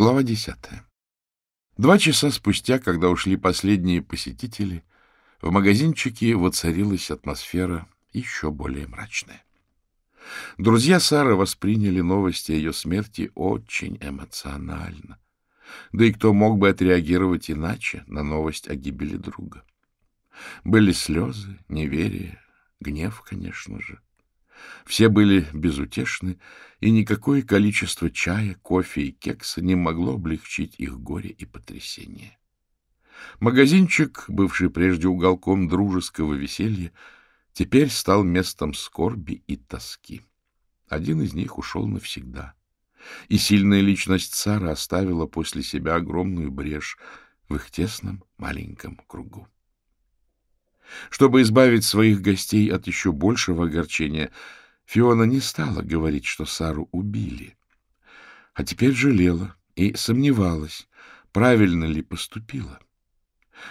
Глава десятая. Два часа спустя, когда ушли последние посетители, в магазинчике воцарилась атмосфера еще более мрачная. Друзья Сары восприняли новости о ее смерти очень эмоционально. Да и кто мог бы отреагировать иначе на новость о гибели друга? Были слезы, неверие, гнев, конечно же. Все были безутешны, и никакое количество чая, кофе и кекса не могло облегчить их горе и потрясение. Магазинчик, бывший прежде уголком дружеского веселья, теперь стал местом скорби и тоски. Один из них ушел навсегда. И сильная личность Сара оставила после себя огромную брешь в их тесном маленьком кругу. Чтобы избавить своих гостей от еще большего огорчения, Фиона не стала говорить, что Сару убили, а теперь жалела и сомневалась, правильно ли поступила.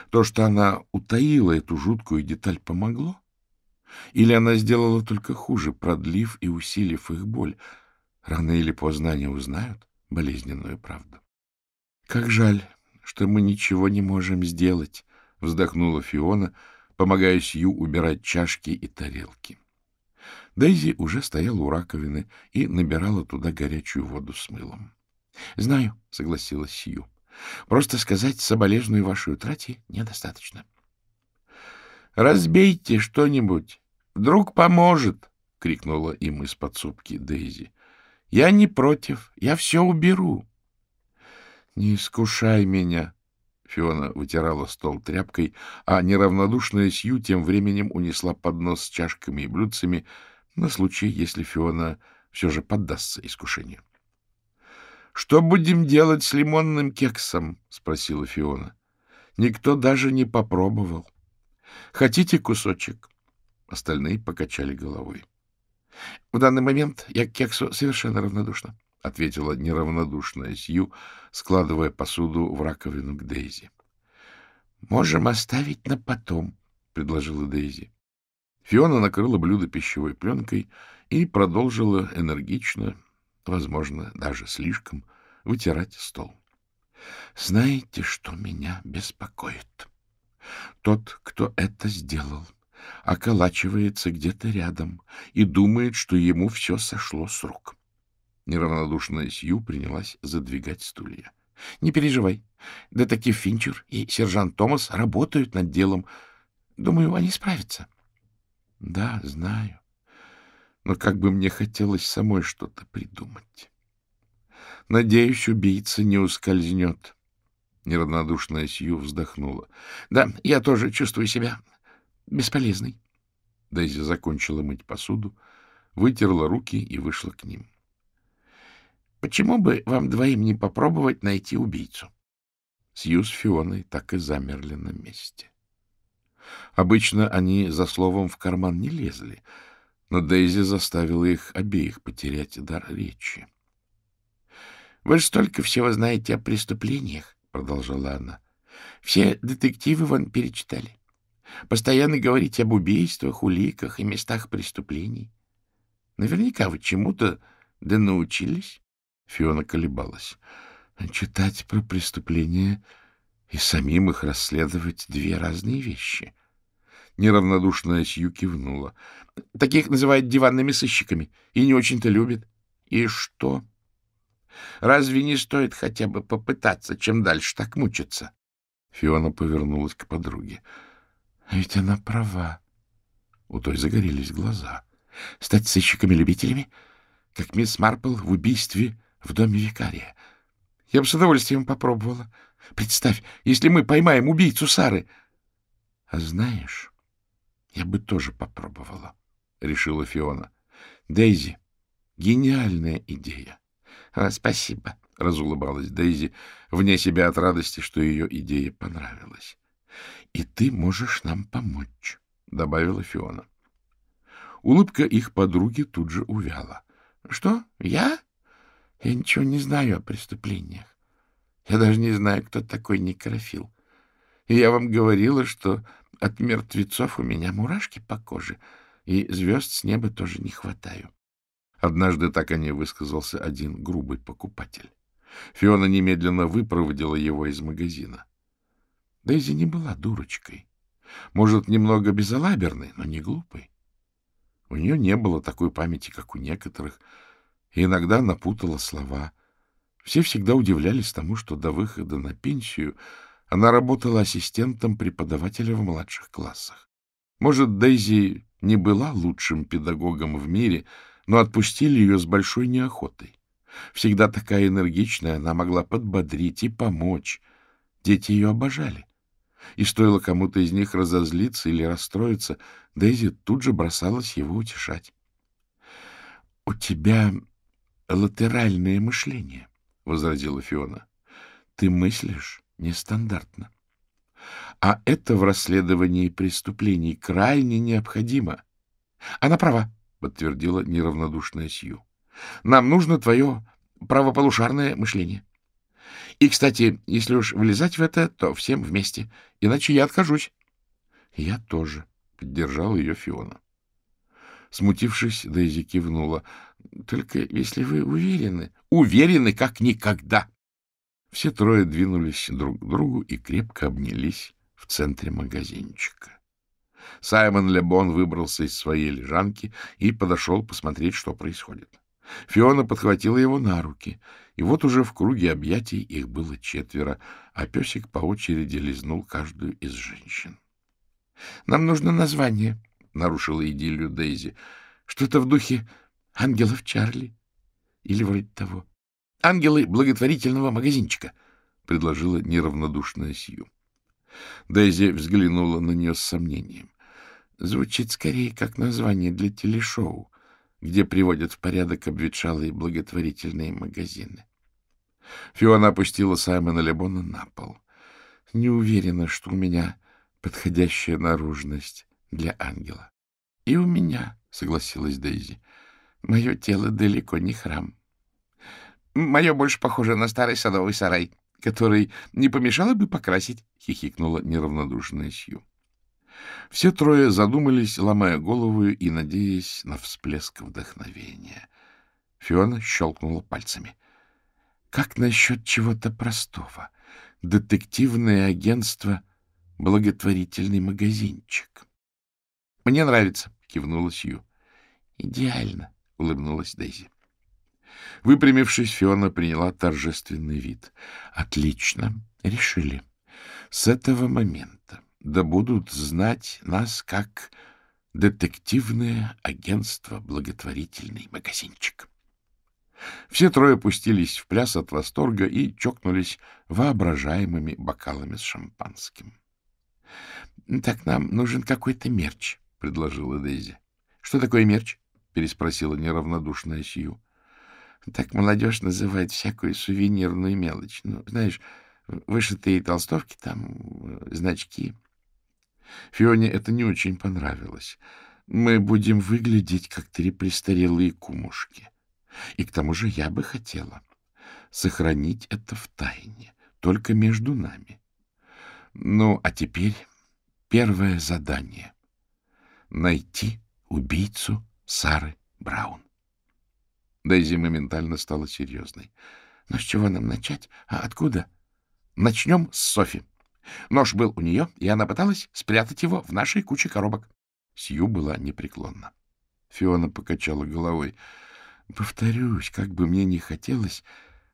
То, что она утаила эту жуткую деталь, помогло? Или она сделала только хуже, продлив и усилив их боль? Рано или поздно они узнают болезненную правду. — Как жаль, что мы ничего не можем сделать, — вздохнула Фиона, — помогая Сью убирать чашки и тарелки. Дейзи уже стояла у раковины и набирала туда горячую воду с мылом. — Знаю, — согласилась Сью. — Просто сказать соболезную вашей утрате недостаточно. — Разбейте что-нибудь. Вдруг поможет, — крикнула им из подсобки Дейзи. — Я не против, я все уберу. — Не искушай меня, Фиона вытирала стол тряпкой, а неравнодушная Сью тем временем унесла поднос с чашками и блюдцами на случай, если Фиона все же поддастся искушению. — Что будем делать с лимонным кексом? — спросила Фиона. — Никто даже не попробовал. — Хотите кусочек? Остальные покачали головой. — В данный момент я к кексу совершенно равнодушна. — ответила неравнодушная Сью, складывая посуду в раковину к Дейзи. — Можем оставить на потом, — предложила Дейзи. Фиона накрыла блюдо пищевой пленкой и продолжила энергично, возможно, даже слишком, вытирать стол. — Знаете, что меня беспокоит? Тот, кто это сделал, околачивается где-то рядом и думает, что ему все сошло с рук. Неравнодушная Сью принялась задвигать стулья. — Не переживай. Детектив Финчер и сержант Томас работают над делом. Думаю, они справятся. — Да, знаю. Но как бы мне хотелось самой что-то придумать. Надеюсь, убийца не ускользнет. Неравнодушная Сью вздохнула. — Да, я тоже чувствую себя бесполезной. Дейзи закончила мыть посуду, вытерла руки и вышла к ним. — Почему бы вам двоим не попробовать найти убийцу? Сью с Фионой так и замерли на месте. Обычно они за словом в карман не лезли, но Дейзи заставила их обеих потерять дар речи. — Вы же столько всего знаете о преступлениях, — продолжала она. — Все детективы вон перечитали. Постоянно говорите об убийствах, уликах и местах преступлений. Наверняка вы чему-то да научились. Фиона колебалась. Читать про преступления и самим их расследовать — две разные вещи. Неравнодушная Сью кивнула. — Таких называют диванными сыщиками и не очень-то любят. — И что? Разве не стоит хотя бы попытаться, чем дальше так мучиться? Фиона повернулась к подруге. — Ведь она права. У той загорелись глаза. — Стать сыщиками-любителями, как мисс Марпл в убийстве в доме викария. Я бы с удовольствием попробовала. Представь, если мы поймаем убийцу Сары. — А знаешь, я бы тоже попробовала, — решила Фиона. — Дейзи, гениальная идея. — Спасибо, — разулыбалась Дейзи, вне себя от радости, что ее идея понравилась. — И ты можешь нам помочь, — добавила Фиона. Улыбка их подруги тут же увяла. — Что, я? Я ничего не знаю о преступлениях. Я даже не знаю, кто такой некрофил. И я вам говорила, что от мертвецов у меня мурашки по коже, и звезд с неба тоже не хватаю. Однажды так о ней высказался один грубый покупатель. Фиона немедленно выпроводила его из магазина. Дейзи не была дурочкой. Может, немного безалаберной, но не глупой. У нее не было такой памяти, как у некоторых, и иногда напутала слова. Все всегда удивлялись тому, что до выхода на пенсию она работала ассистентом преподавателя в младших классах. Может, Дейзи не была лучшим педагогом в мире, но отпустили ее с большой неохотой. Всегда такая энергичная, она могла подбодрить и помочь. Дети ее обожали. И стоило кому-то из них разозлиться или расстроиться, Дейзи тут же бросалась его утешать. — У тебя латеральное мышление, — возразила Фиона. — Ты мыслишь нестандартно. А это в расследовании преступлений крайне необходимо. — Она права, — подтвердила неравнодушная Сью. — Нам нужно твое правополушарное мышление. И, кстати, если уж влезать в это, то всем вместе, иначе я откажусь. — Я тоже, — поддержал ее Фиона. Смутившись, Дейзи кивнула. — Только если вы уверены... — Уверены, как никогда! Все трое двинулись друг к другу и крепко обнялись в центре магазинчика. Саймон Лебон выбрался из своей лежанки и подошел посмотреть, что происходит. Фиона подхватила его на руки, и вот уже в круге объятий их было четверо, а песик по очереди лизнул каждую из женщин. — Нам нужно название, — нарушила идиллию Дейзи. — Что-то в духе ангелов Чарли или вроде того. — Ангелы благотворительного магазинчика, — предложила неравнодушная Сью. Дейзи взглянула на нее с сомнением. Звучит скорее как название для телешоу где приводят в порядок обветшалые благотворительные магазины. Фиона опустила Саймона Лебона на пол. Не уверена, что у меня подходящая наружность для ангела. — И у меня, — согласилась Дейзи. — Мое тело далеко не храм. — Мое больше похоже на старый садовый сарай, который не помешало бы покрасить, — хихикнула неравнодушная Сью. Все трое задумались, ломая голову и надеясь на всплеск вдохновения. Фиона щелкнула пальцами. — Как насчет чего-то простого? Детективное агентство «Благотворительный магазинчик». — Мне нравится, — кивнула Сью. — Идеально, — улыбнулась Дейзи. Выпрямившись, Фиона приняла торжественный вид. — Отлично, решили. С этого момента да будут знать нас как детективное агентство «Благотворительный магазинчик». Все трое пустились в пляс от восторга и чокнулись воображаемыми бокалами с шампанским. — Так нам нужен какой-то мерч, — предложила Дейзи. — Что такое мерч? — переспросила неравнодушная Сью. — Так молодежь называет всякую сувенирную мелочь. Ну, знаешь, вышитые толстовки там, э, значки. Фионе это не очень понравилось. Мы будем выглядеть, как три престарелые кумушки. И к тому же я бы хотела сохранить это в тайне, только между нами. Ну, а теперь первое задание — найти убийцу Сары Браун. Дейзи моментально стала серьезной. — Ну, с чего нам начать? А откуда? — Начнем с Софи. Нож был у нее, и она пыталась спрятать его в нашей куче коробок. Сью была непреклонна. Фиона покачала головой. Повторюсь, как бы мне не хотелось,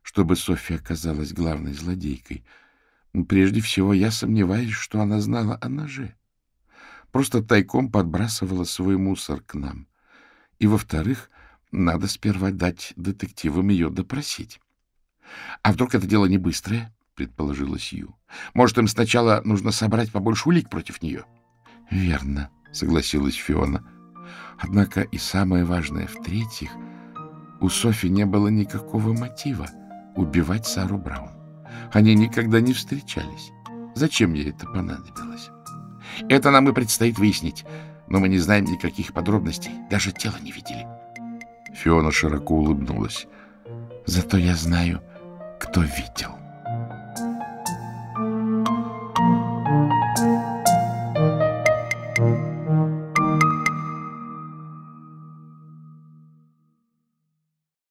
чтобы Софья оказалась главной злодейкой. Прежде всего, я сомневаюсь, что она знала о ноже. Просто тайком подбрасывала свой мусор к нам. И, во-вторых, надо сперва дать детективам ее допросить. А вдруг это дело не быстрое? — предположила Сью. — Может, им сначала нужно собрать побольше улик против нее? — Верно, — согласилась Фиона. Однако и самое важное, в-третьих, у Софи не было никакого мотива убивать Сару Браун. Они никогда не встречались. Зачем ей это понадобилось? Это нам и предстоит выяснить, но мы не знаем никаких подробностей, даже тело не видели. Фиона широко улыбнулась. Зато я знаю, кто видел.